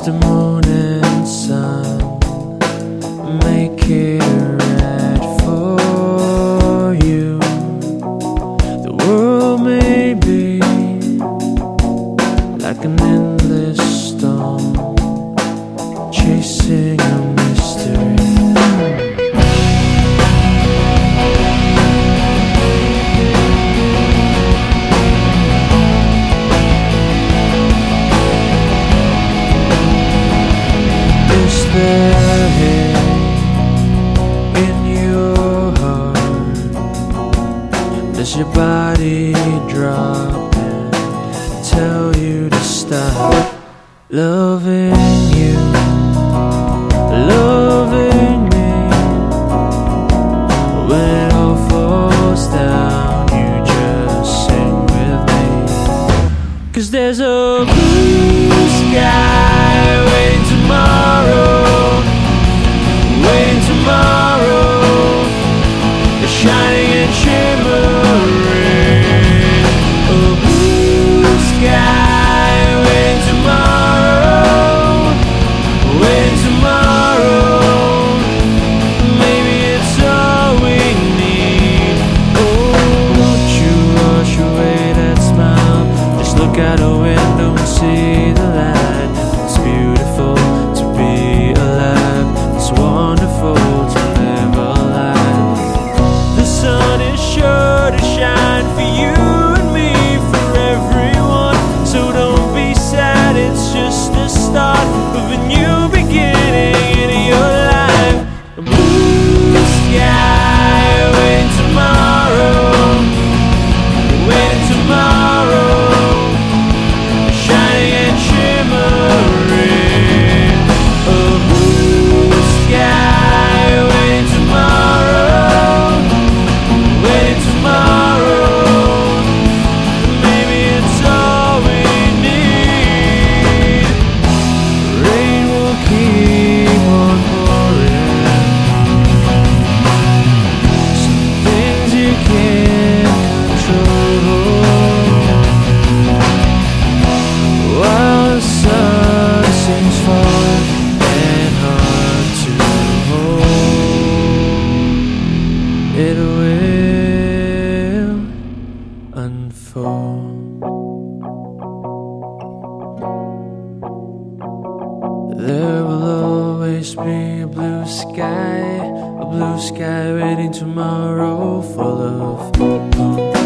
just a moment your body drop and tell you to stop loving you. see the light. it will unfold. There will always be a blue sky, a blue sky waiting tomorrow full of hope.